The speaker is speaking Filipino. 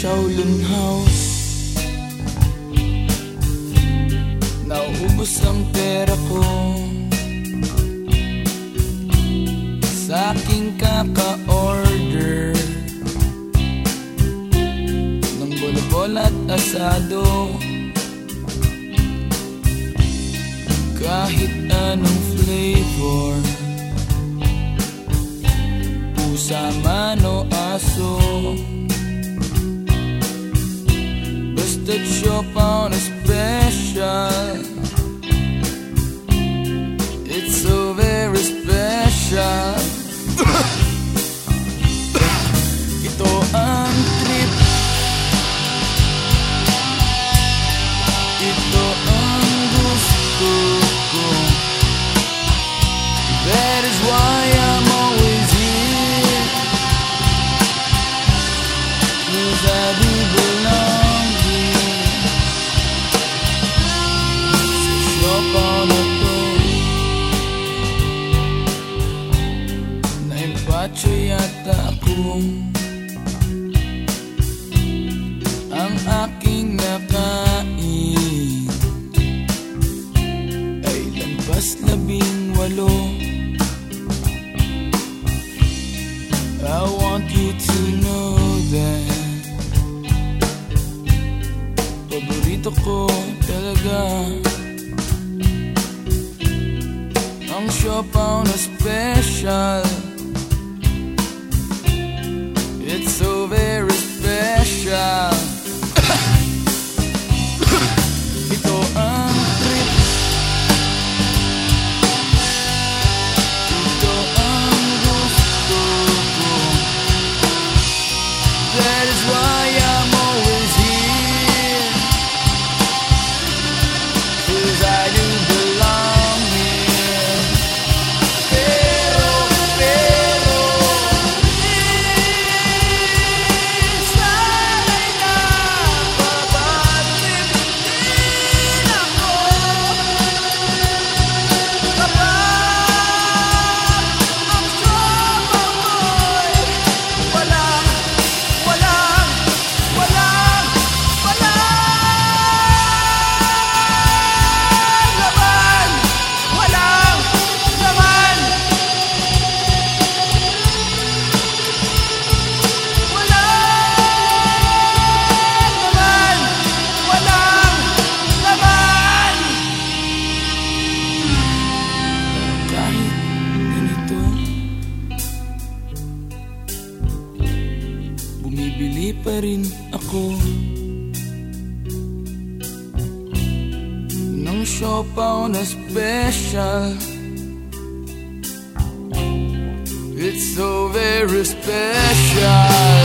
Shaolin House. Nauubos ang pera ko. Sa aking kaka-order Ng bolabol at asado. Kahit anong flavor Pusa man o aso Basta't shop on a special. It's so very special. Ito ang trip Ito ang Naimpacho yata ako Ang aking nakain. Ay lampas labing walo. I want you to know that Paborito ko talaga Ang siopaw na special Bumibili pa rin ako. Ng siopaw na special It's so very special